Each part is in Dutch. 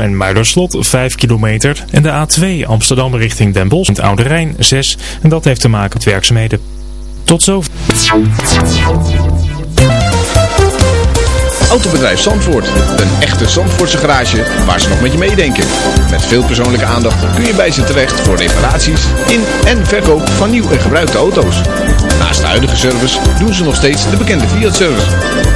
En Muiderslot 5 kilometer. En de A2 Amsterdam richting Den Bosch in het Oude Rijn 6. En dat heeft te maken met werkzaamheden. Tot zo. Autobedrijf Zandvoort. Een echte Zandvoortse garage waar ze nog met je meedenken. Met veel persoonlijke aandacht kun je bij ze terecht voor reparaties in en verkoop van nieuw en gebruikte auto's. Naast de huidige service doen ze nog steeds de bekende Fiat-service.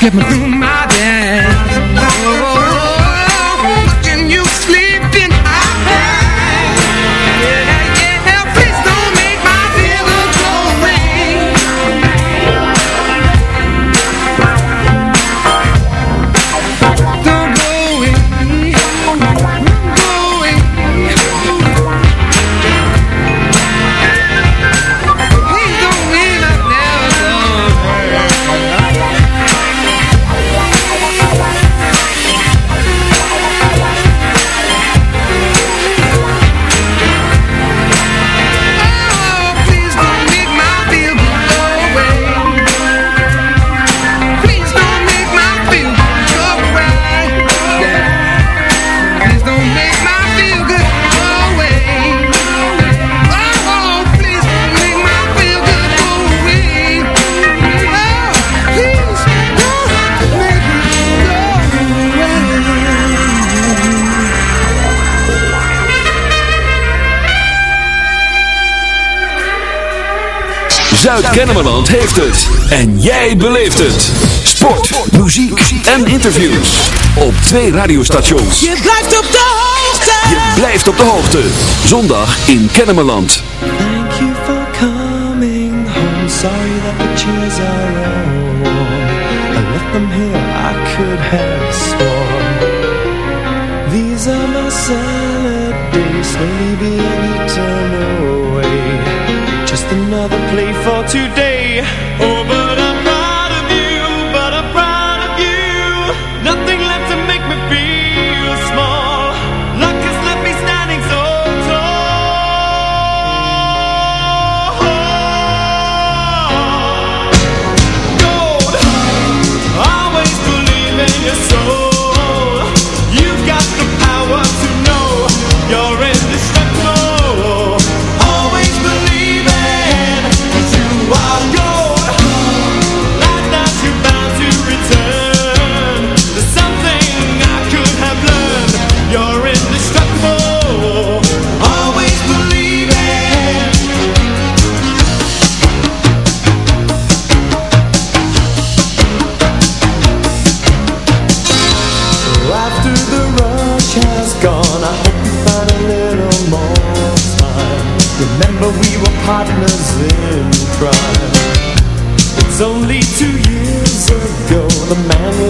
Get me Zuid-Kennemerland heeft het. En jij beleeft het. Sport, muziek en interviews. Op twee radiostations. Je blijft op de hoogte. Je blijft op de hoogte. Zondag in Kennemerland. Thank you for coming home. Sorry that the chairs are for today.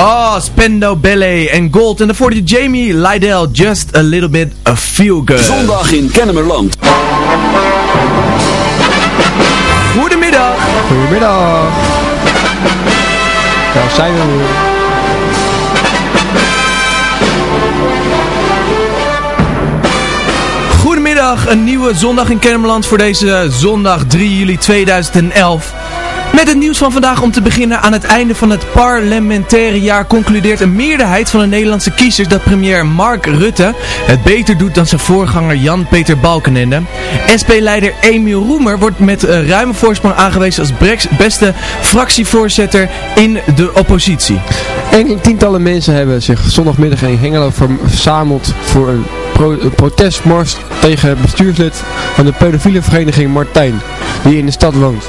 Oh, Spendo Ballet en Gold. En daarvoor de Jamie Lydell, Just a Little Bit of Feel Good. Zondag in Kennemerland. Goedemiddag. Goedemiddag. Daar zijn we weer. Goedemiddag, een nieuwe zondag in Kennemerland voor deze zondag 3 juli 2011. Met het nieuws van vandaag om te beginnen aan het einde van het parlementaire jaar concludeert een meerderheid van de Nederlandse kiezers dat premier Mark Rutte het beter doet dan zijn voorganger Jan-Peter Balkenende. SP-leider Emiel Roemer wordt met een ruime voorsprong aangewezen als Brex beste fractievoorzitter in de oppositie. Enkele tientallen mensen hebben zich zondagmiddag in Hengelo verzameld voor een, een protestmars tegen het bestuurslid van de pedofiele vereniging Martijn, die in de stad woont.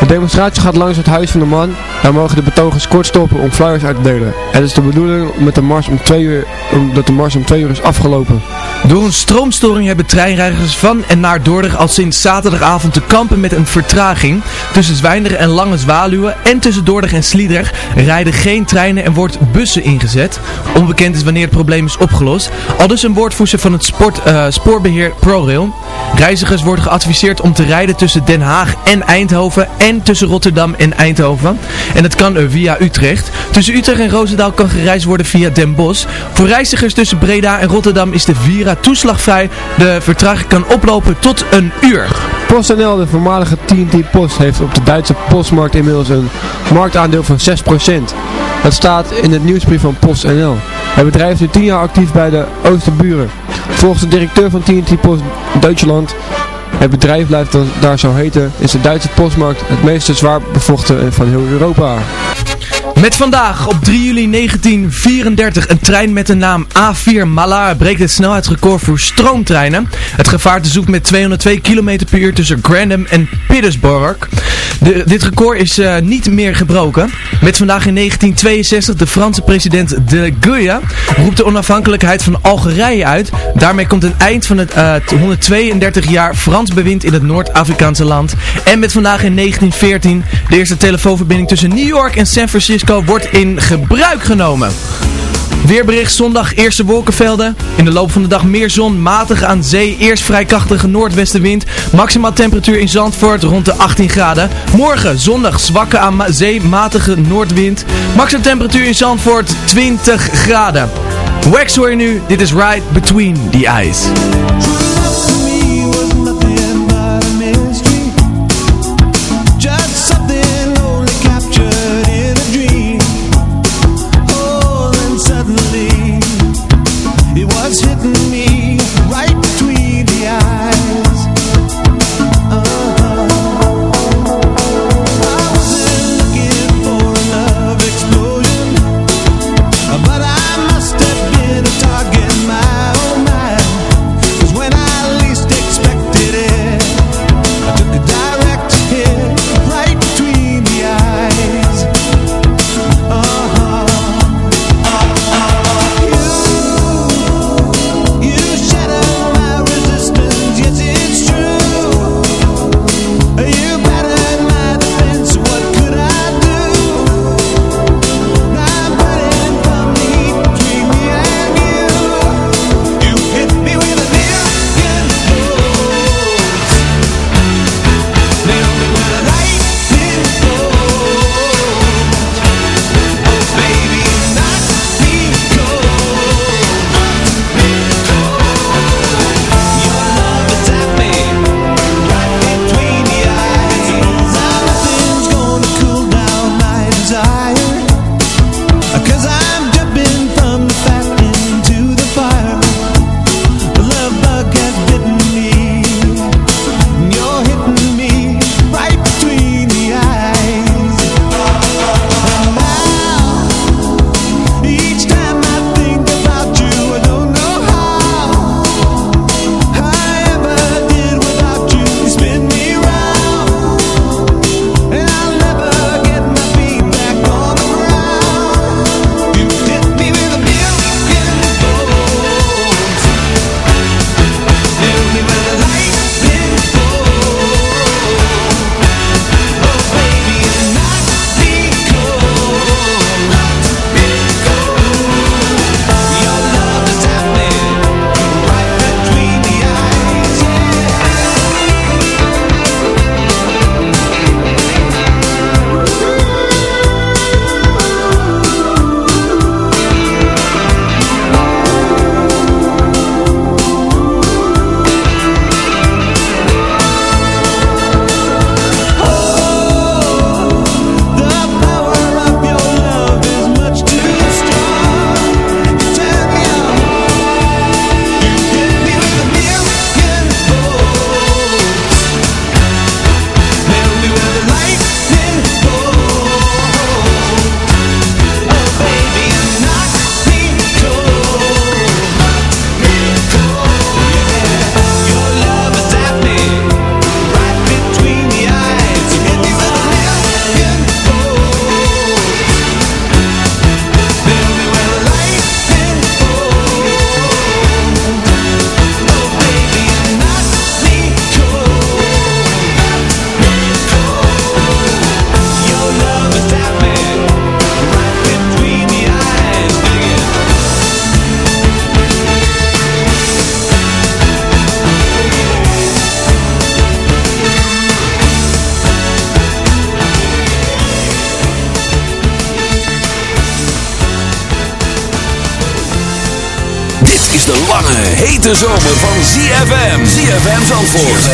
De demonstratie gaat langs het huis van de man. Daar mogen de betogers kort stoppen om flyers uit te delen. Het is de bedoeling met de mars om twee uur, dat de mars om twee uur is afgelopen. Door een stroomstoring hebben treinreizigers van en naar Dordrecht al sinds zaterdagavond te kampen met een vertraging. Tussen Zwijnderen en Lange Zwaluwen en tussen Dordrecht en Sliedrecht rijden geen treinen en wordt bussen ingezet. Onbekend is wanneer het probleem is opgelost. Al dus een woordvoerder van het eh, spoorbeheer ProRail. Reizigers worden geadviseerd om te rijden tussen Den Haag en Eindhoven en tussen Rotterdam en Eindhoven. En dat kan eh, via Utrecht. Tussen Utrecht en Roosendaal kan gereisd worden via Den Bosch. Voor reizigers tussen Breda en Rotterdam is de Vira toeslagvrij. De vertraging kan oplopen tot een uur. PostNL, de voormalige TNT Post, heeft op de Duitse postmarkt inmiddels een marktaandeel van 6%. Dat staat in het nieuwsbrief van PostNL. Het bedrijf is nu 10 jaar actief bij de Oosterburen. Volgens de directeur van TNT Post Duitsland, het bedrijf blijft dan daar zo heten, is de Duitse postmarkt het meest zwaar bevochten van heel Europa. Met vandaag op 3 juli 1934 een trein met de naam A4 Malar breekt het snelheidsrecord voor stroomtreinen. Het gevaarte zoekt met 202 km per uur tussen Grantham en Petersburg. De, dit record is uh, niet meer gebroken. Met vandaag in 1962 de Franse president de Gaulle roept de onafhankelijkheid van Algerije uit. Daarmee komt een eind van het uh, 132 jaar Frans bewind in het Noord-Afrikaanse land. En met vandaag in 1914 de eerste telefoonverbinding tussen New York en San Francisco wordt in gebruik genomen. Weerbericht zondag eerste wolkenvelden. In de loop van de dag meer zon, matige aan zee, eerst vrij krachtige noordwestenwind. Maximaal temperatuur in Zandvoort rond de 18 graden. Morgen zondag zwakke aan zee, matige noordwind. Maximaal temperatuur in Zandvoort 20 graden. Wax hoor je nu, dit is Right Between the Eyes.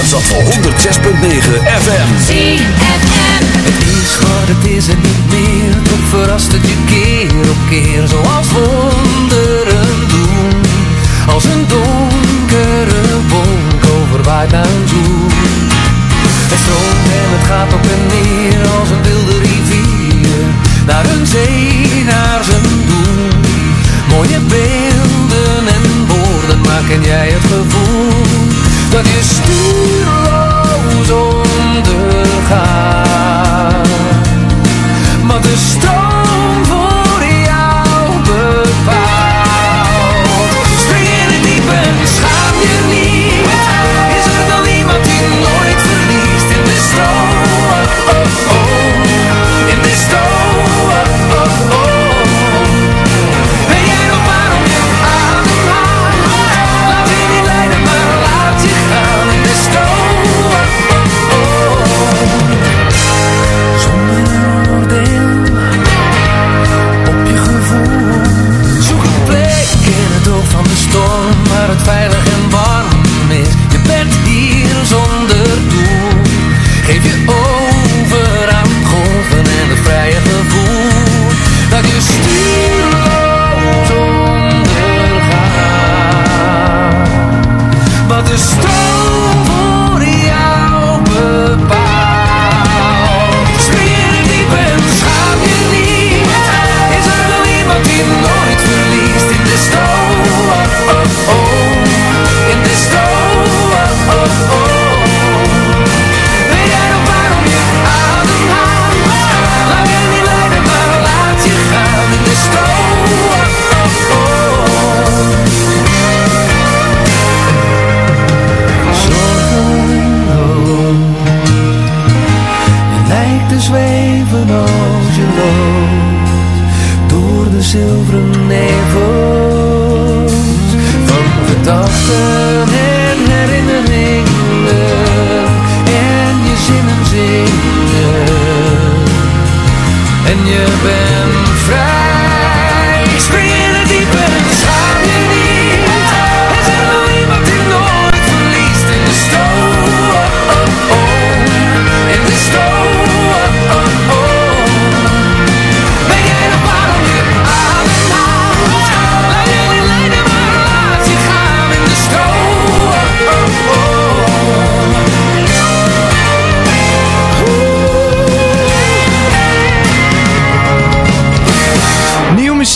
zat 106.9 FM.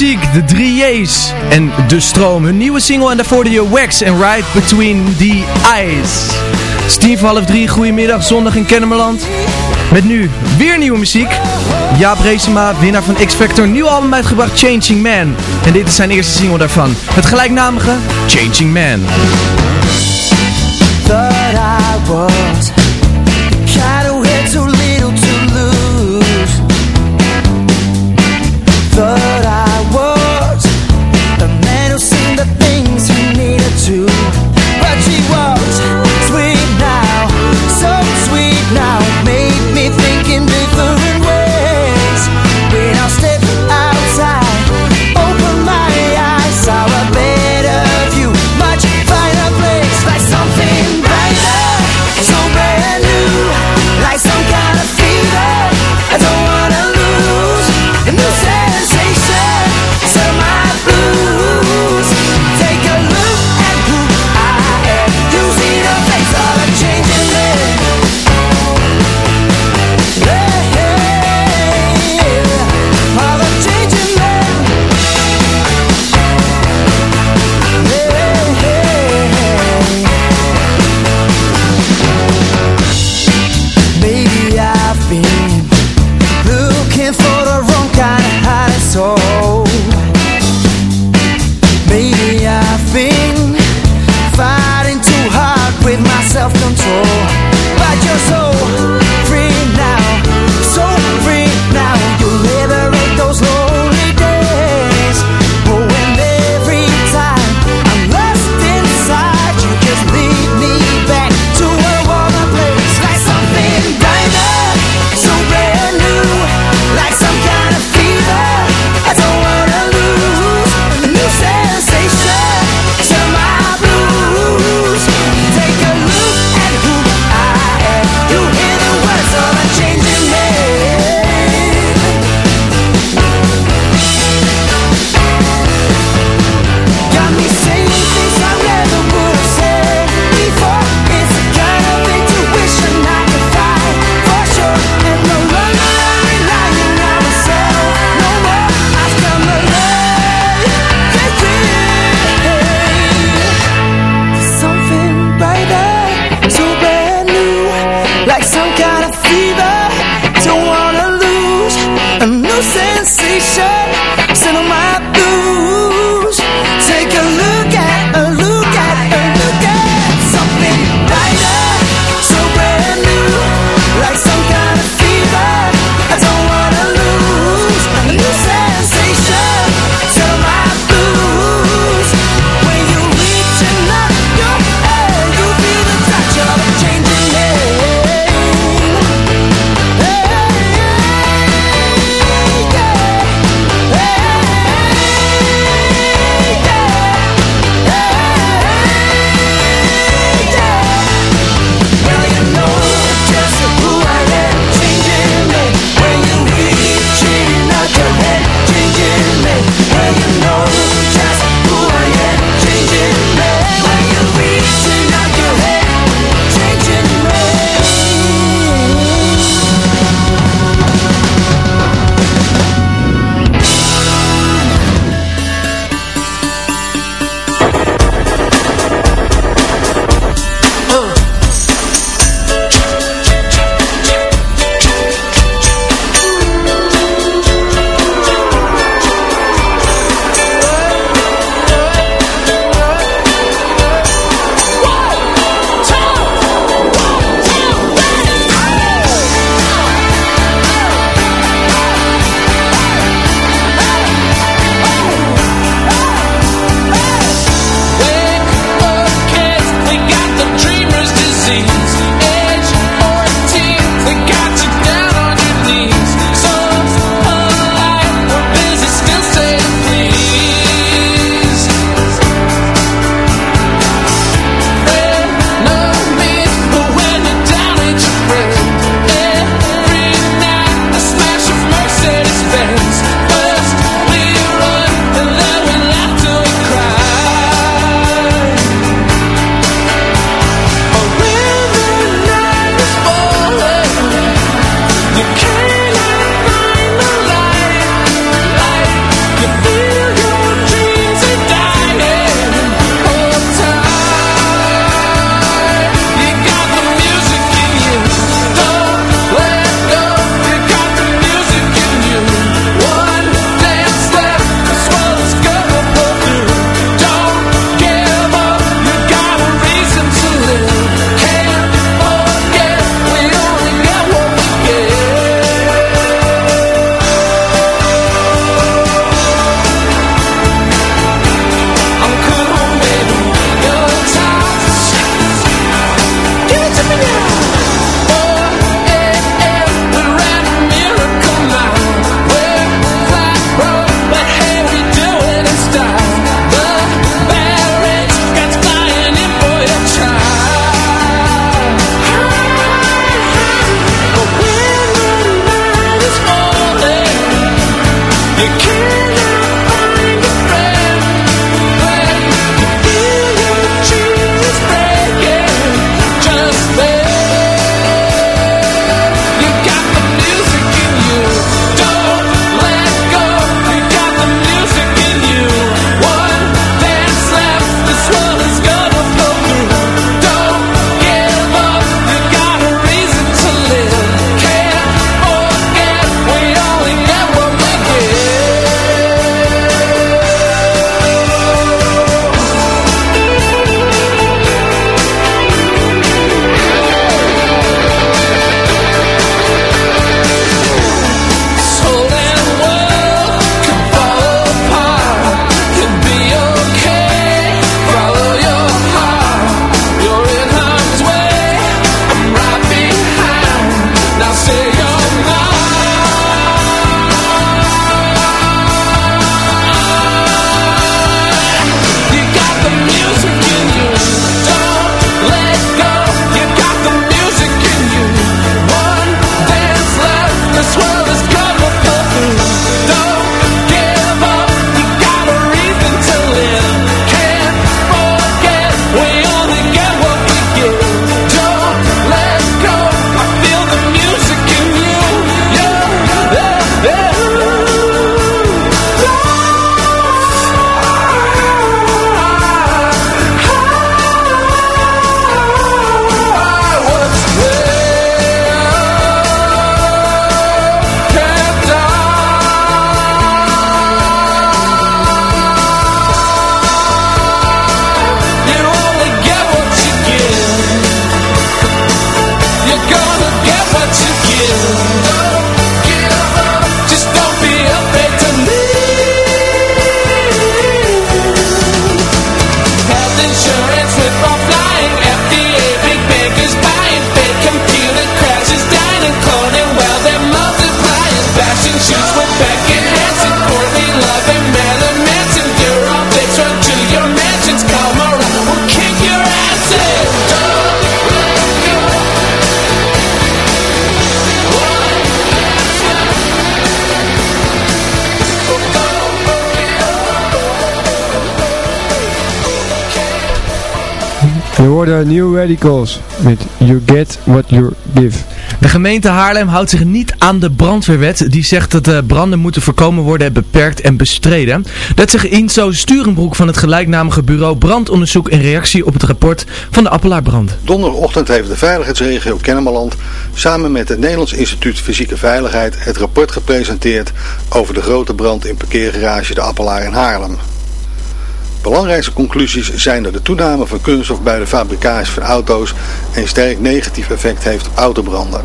muziek, de 3J's en De Stroom. Hun nieuwe single en daarvoor de Wax en Right Between the Eyes. Steve half drie, goedemiddag, zondag in Kennemerland. Met nu weer nieuwe muziek. Jaap Reesema, winnaar van X Factor, nieuw album uitgebracht Changing Man. En dit is zijn eerste single daarvan. Het gelijknamige Changing Man. Hoorde New Radicals met You Get What You Give. De gemeente Haarlem houdt zich niet aan de brandweerwet. Die zegt dat de branden moeten voorkomen worden beperkt en bestreden. Dat zegt Inso Sturenbroek van het gelijknamige bureau Brandonderzoek in reactie op het rapport van de Appelaarbrand. Donderdagochtend heeft de veiligheidsregio Kennemerland samen met het Nederlands Instituut Fysieke Veiligheid het rapport gepresenteerd over de grote brand in parkeergarage De Appelaar in Haarlem. Belangrijkste conclusies zijn dat de toename van kunststof bij de fabricage van auto's een sterk negatief effect heeft op autobranden.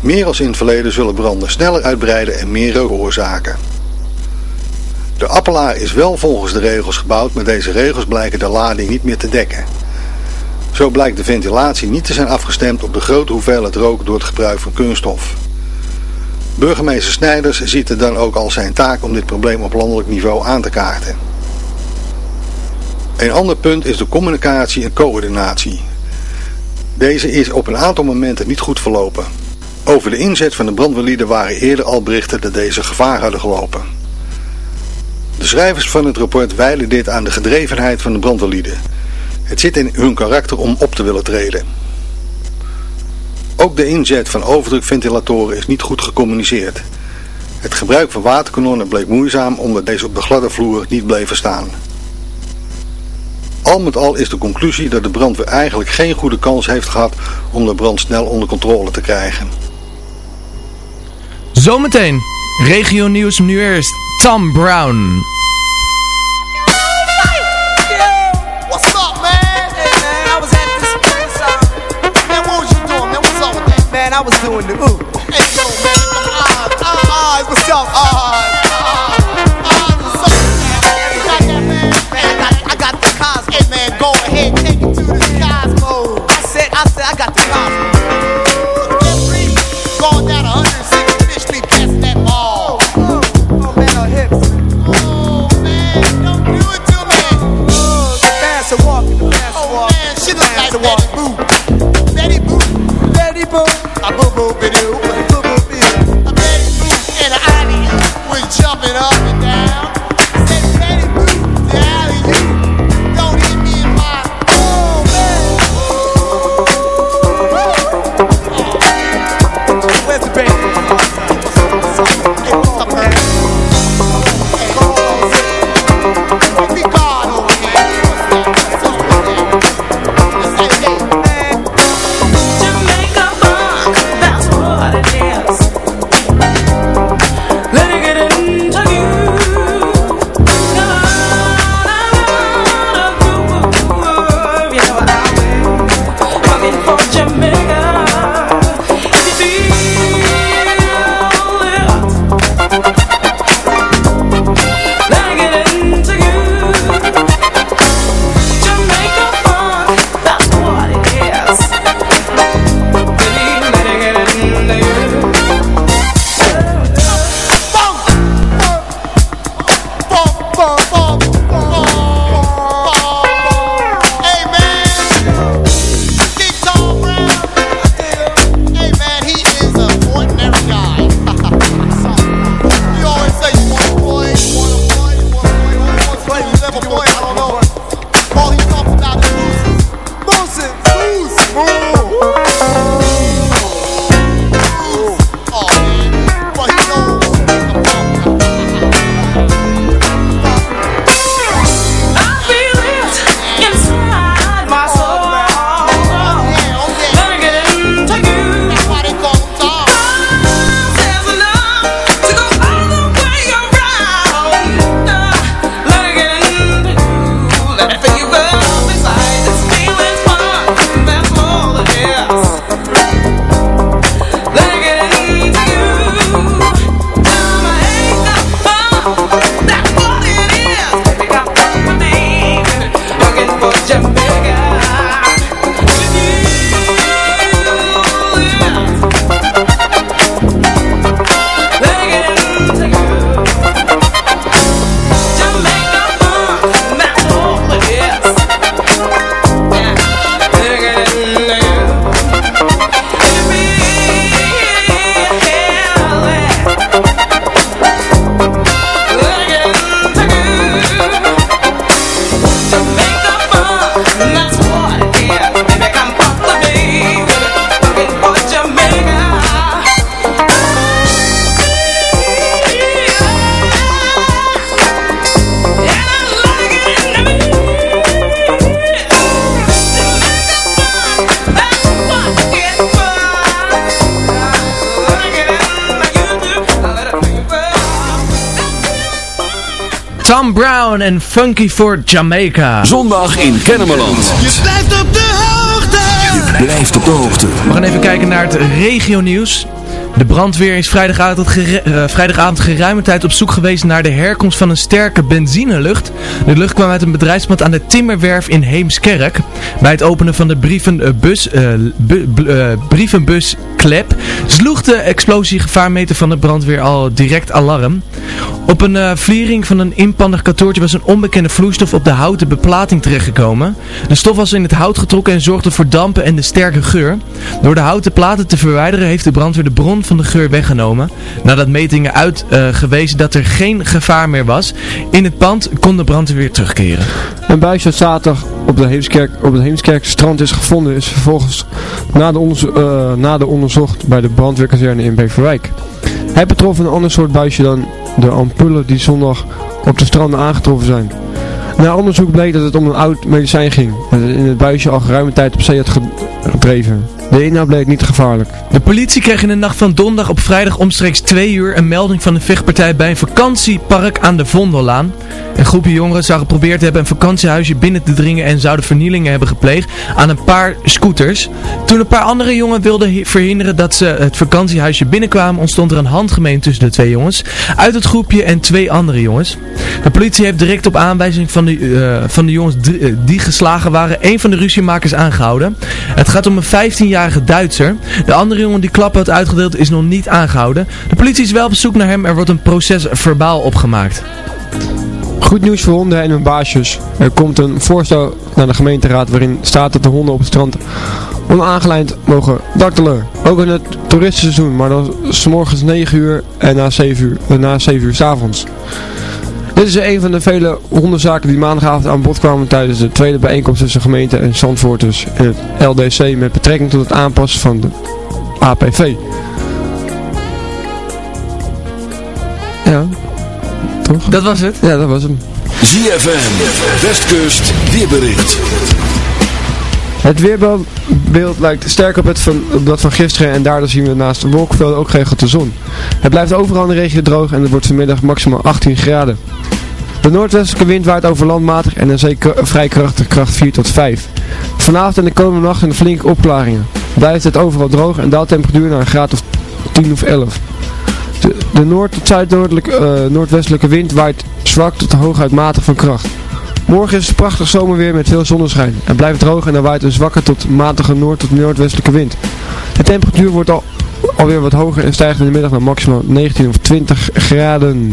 Meer als in het verleden zullen branden sneller uitbreiden en meer rook veroorzaken. De appelaar is wel volgens de regels gebouwd, maar deze regels blijken de lading niet meer te dekken. Zo blijkt de ventilatie niet te zijn afgestemd op de grote hoeveelheid rook door het gebruik van kunststof. Burgemeester Snijders ziet het dan ook als zijn taak om dit probleem op landelijk niveau aan te kaarten. Een ander punt is de communicatie en coördinatie. Deze is op een aantal momenten niet goed verlopen. Over de inzet van de brandweerlieden waren eerder al berichten dat deze gevaar hadden gelopen. De schrijvers van het rapport wijlen dit aan de gedrevenheid van de brandweerlieden. Het zit in hun karakter om op te willen treden. Ook de inzet van overdrukventilatoren is niet goed gecommuniceerd. Het gebruik van waterkanonnen bleek moeizaam omdat deze op de gladde vloer niet bleven staan. Al met al is de conclusie dat de brandweer eigenlijk geen goede kans heeft gehad om de brand snel onder controle te krijgen. Zometeen, regio nieuws nu eerst, Tom Brown. I was. Uh, doing, I was doing the ooh. Hey, yo, man, what's up? walk. Boo, Betty Boo, Betty Boo, a. A Betty Boo and an was jumping up and down. Brown en Funky for Jamaica. Zondag in Kennemerland. Je blijft op de hoogte. Je blijft op de hoogte. We gaan even kijken naar het regionieuws. De brandweer is vrijdagavond, gere- eh, vrijdagavond geruime tijd op zoek geweest naar de herkomst van een sterke benzinelucht. De lucht kwam uit een bedrijfspand aan de Timmerwerf in Heemskerk. Bij het openen van de brievenbus, eh, bu- eh, brievenbusklep sloeg de explosiegevaarmeter van de brandweer al direct alarm. Op een eh vliering van een inpandig kantoortje was een onbekende vloeistof op de houten beplating terechtgekomen. De stof was in het hout getrokken en zorgde voor dampen en de sterke geur. Door de houten platen te verwijderen heeft de brandweer de bron van de geur weggenomen. Nadat metingen uitgewezen dat er geen gevaar meer was. In het pand kon de brandweer weer terugkeren. Een buisje dat zaterdag op, de Heemskerk, op het Heemskerkse strand is gevonden is vervolgens na de, eh, na de onderzocht bij de brandweerkazerne in Beverwijk. Het betrof een ander soort buisje dan de ampullen die zondag op de stranden aangetroffen zijn. Na onderzoek bleek dat het om een oud medicijn ging, dat het in het buisje al geruime tijd op zee had ge- gedreven. De inhoud bleek niet gevaarlijk. De politie kreeg in de nacht van donderdag op vrijdag omstreeks 2 uur een melding van een vechtpartij bij een vakantiepark aan de Vondellaan. Een groepje jongeren zou geprobeerd hebben een vakantiehuisje binnen te dringen en zouden vernielingen hebben gepleegd aan een paar scooters. Toen een paar andere jongen wilden hi- verhinderen dat ze het vakantiehuisje binnenkwamen ontstond er een handgemeen tussen de twee jongens uit het groepje en twee andere jongens. De politie heeft direct op aanwijzing van de, eh, van de jongens drie- eh, die geslagen waren een van de ruziemakers aangehouden. Het gaat om een 15-jarige Duitser. De andere jongen die klappen had uitgedeeld is nog niet aangehouden. De politie is wel op zoek naar hem. Er wordt een proces verbaal opgemaakt. Goed nieuws voor honden en hun baasjes. Er komt een voorstel naar de gemeenteraad waarin staat dat de honden op het strand onaangelijnd mogen dartelen. Ook in het toeristenseizoen, maar dan s morgens 9 uur en na 7 uur, na 7 uur s avonds. Dit is een van de vele hondenzaken die maandagavond aan bod kwamen tijdens de tweede bijeenkomst tussen gemeente en Zandvoorters en het LDC met betrekking tot het aanpassen van de APV. Ja, toch? Dat was het? Ja, dat was hem. ZFM, Westkust, weerbericht. Het weerbeeld lijkt sterk op, het van, dat van gisteren en daardoor zien we naast de wolkenvelden ook geregeld de zon. Het blijft overal in de regio droog en het wordt vanmiddag maximaal 18 graden. De noordwestelijke wind waait over landmatig en een vrij krachtig kracht 4 tot 5. Vanavond en de komende nacht zijn er flinke opklaringen. Blijft het overal droog en daalt temperatuur naar een graad of 10 of 11. De, de noord- tot zuidnoordelijke eh, noordwestelijke wind waait zwak tot hooguit matig van kracht. Morgen is het prachtig zomerweer met veel zonneschijn. Het blijft droog en er waait een zwakke tot matige noord- tot noordwestelijke wind. De temperatuur wordt al, alweer wat hoger en stijgt in de middag naar maximaal 19 of 20 graden.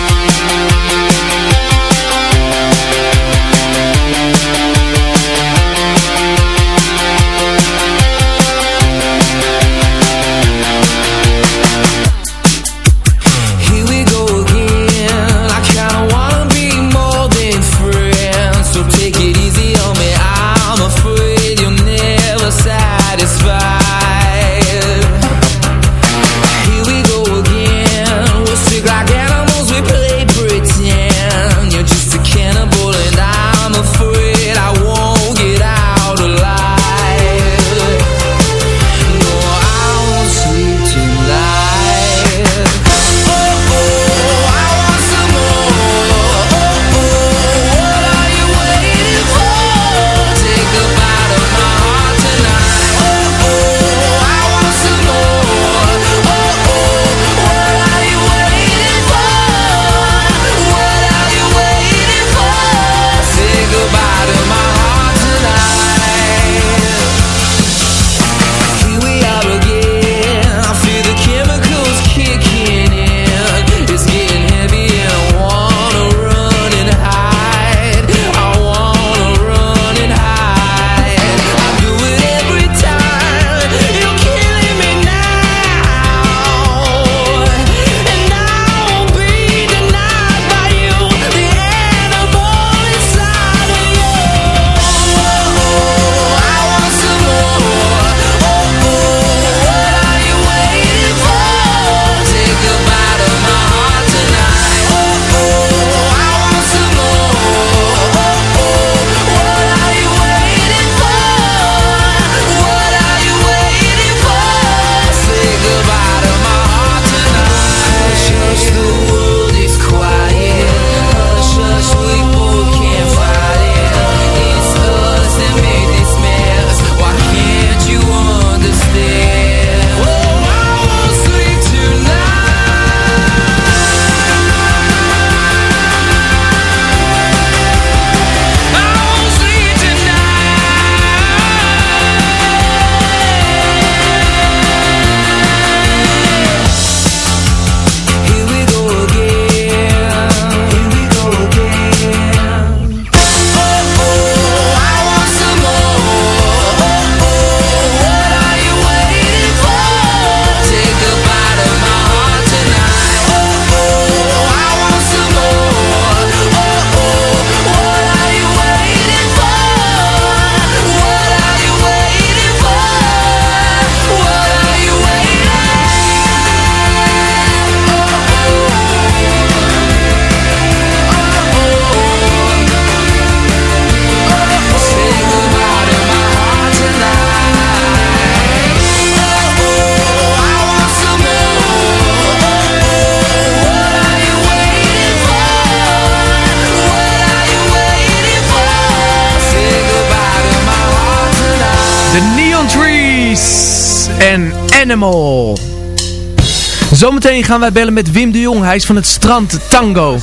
Zometeen gaan wij bellen met Wim de Jong. Hij is van het strand Tango.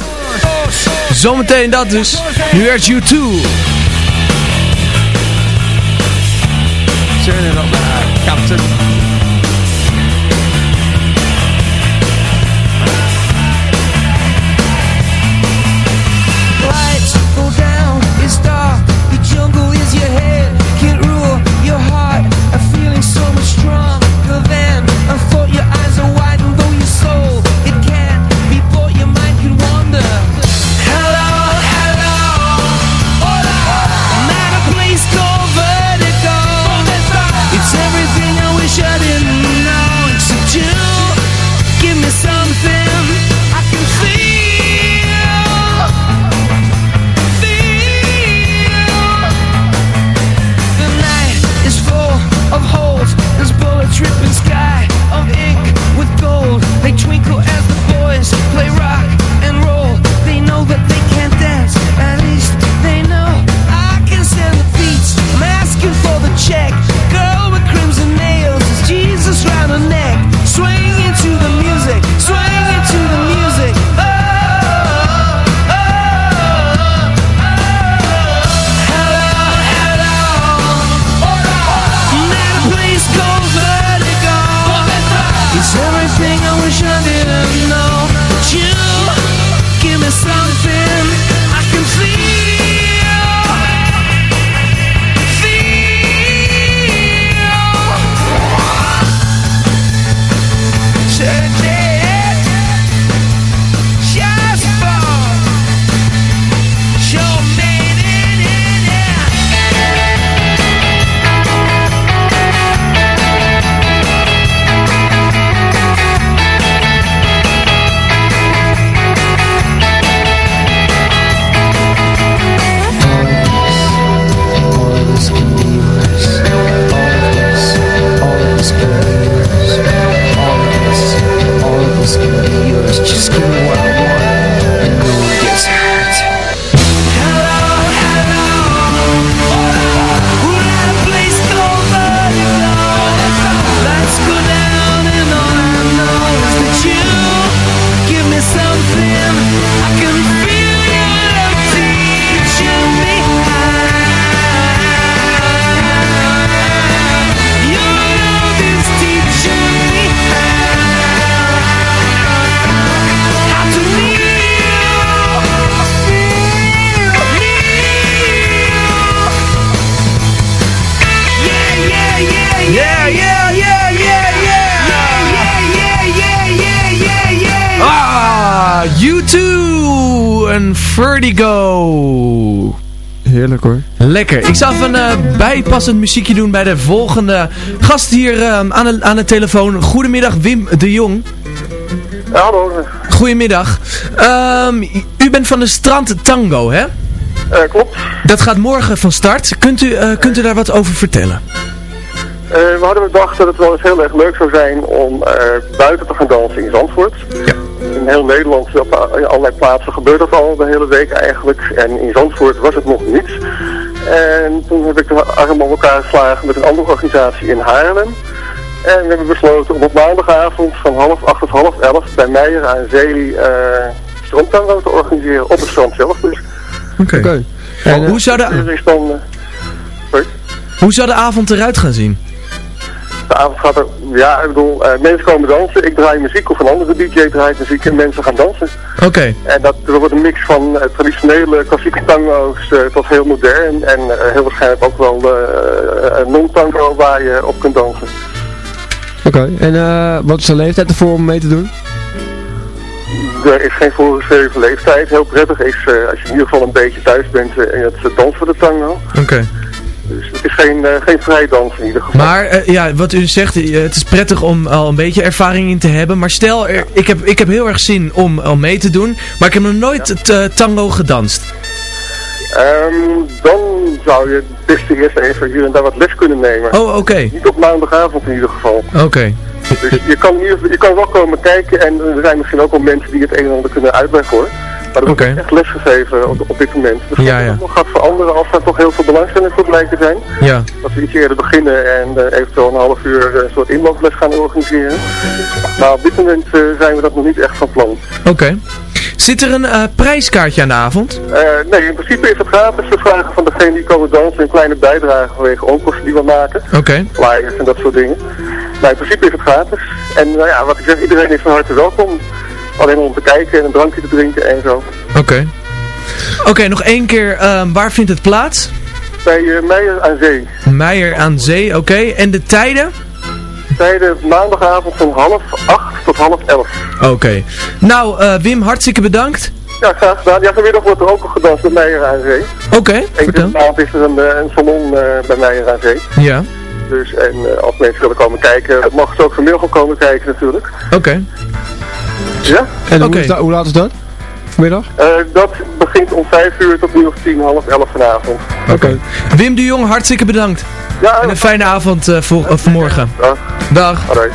Zometeen dat dus. Nu is U2. Turn it up, Captain. U2 en Vertigo. Heerlijk hoor. Lekker. Ik zal even een uh, bijpassend muziekje doen bij de volgende gast hier uh, aan, de, aan de telefoon. Goedemiddag Wim de Jong. Ja, hallo. Goedemiddag. Um, u bent van de Strand Tango, hè? Uh, klopt. Dat gaat morgen van start. Kunt u, uh, kunt u daar wat over vertellen? Uh, we hadden bedacht dat het wel eens heel erg leuk zou zijn om buiten te gaan dansen in Zandvoort. Ja. In heel Nederland, op allerlei plaatsen gebeurt dat al de hele week eigenlijk. En in Zandvoort was het nog niet. En toen heb ik de arm op elkaar geslagen met een andere organisatie in Haarlem. En we hebben besloten om op maandagavond van half acht tot half elf bij Meijer aan Zee uh, strandtango te organiseren op het strand zelf dus. Oké. Okay. Okay. hoe, zou de... Dan, uh, hoe zou de avond eruit gaan zien? De avond gaat er, ja, ik bedoel, uh, mensen komen dansen, ik draai muziek of een andere DJ draait muziek en mensen gaan dansen. Oké. Okay. En dat, dat wordt een mix van uh, traditionele klassieke tango's uh, tot heel modern en heel waarschijnlijk ook wel non-tango waar je op kunt dansen. Oké, okay. en wat is de leeftijd ervoor om mee te doen? Er is geen voorgeschreven leeftijd. Heel prettig is als je in ieder geval een beetje thuis bent en het dans voor de tango. Oké. Okay. Dus het is geen, uh, geen vrijdans in ieder geval. Maar ja, wat u zegt, het is prettig om al een beetje ervaring in te hebben. Maar stel, er, ik, heb, ik heb heel erg zin om, om mee te doen, maar ik heb nog nooit ja. tango gedanst. Um, dan zou je best eerst even hier en daar wat les kunnen nemen. Oh, oké. Okay. Niet op maandagavond in ieder geval. Oké. Okay. Dus je kan, hier, je kan wel komen kijken en er zijn misschien ook wel mensen die het een en ander kunnen uitleggen hoor. Maar er wordt okay. echt lesgegeven op, op dit moment. Dus ja, ja. nog gaat veranderen als er toch heel veel belangstelling voor blijkt te zijn. Ja. Dat we iets eerder beginnen en uh, eventueel een half uur uh, een soort inlooples gaan organiseren. Maar op dit moment uh, zijn we dat nog niet echt van plan. Oké. Okay. Zit er een uh, prijskaartje aan de avond? Uh, nee, in principe is het gratis. We vragen van degene die komen dansen een kleine bijdrage vanwege onkosten die we maken. Oké. Okay. Flyers en dat soort dingen. Maar in principe is het gratis. En nou ja, wat ik zeg, iedereen is van harte welkom. Alleen om te kijken en een drankje te drinken en zo. Oké. Okay. Oké, okay, nog één keer. Uh, waar vindt het plaats? Bij uh, Meijer aan Zee. Meijer aan Zee, oké. Okay. En de tijden? Tijden maandagavond van half acht tot half elf. Oké. Nou, uh, Wim, hartstikke bedankt. Ja, graag gedaan. Ja, vanmiddag wordt er ook nog gedanst bij Meijer aan Zee. Oké, okay, Eén keer maand is er een, een salon uh, bij Meijer aan Zee. Ja. Dus, en uh, als mensen willen komen kijken, mag ze ook vanmiddag komen kijken natuurlijk. Oké. Okay. Ja? En hoe, okay. hoe laat is dat? Vanmiddag? Uh, dat begint om 5 uur tot nu of 10, half 11 vanavond. Oké. Okay. Wim de Jong, hartstikke bedankt. Ja, en een fijne avond uh, voor, uh, vanmorgen. Dag. Dag. Alright.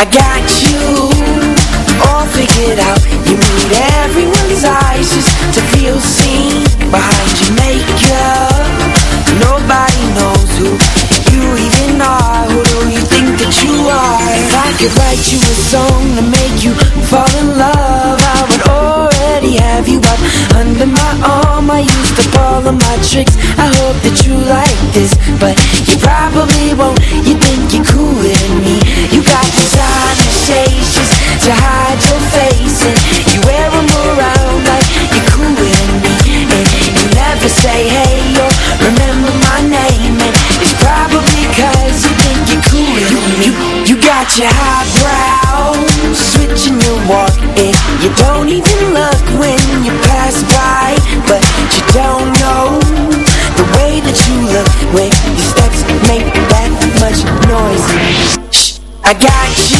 I got got you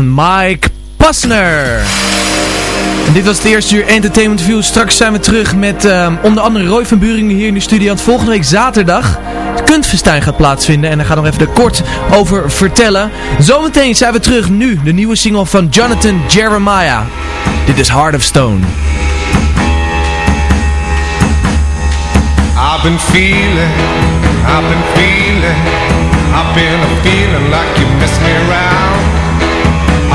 Mike Passner. En dit was het eerste uur Entertainment View. Straks zijn we terug met ehm, onder andere Roy van Buringen hier in de studio. Want volgende week zaterdag Kunstfestijn gaat plaatsvinden. En daar gaat nog even kort over vertellen. Zometeen zijn we terug nu. De nieuwe single van Jonathan Jeremiah. Dit is Heart of Stone. I've been feeling, I've been feeling, I've been a feeling like you me around.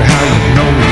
how you know me?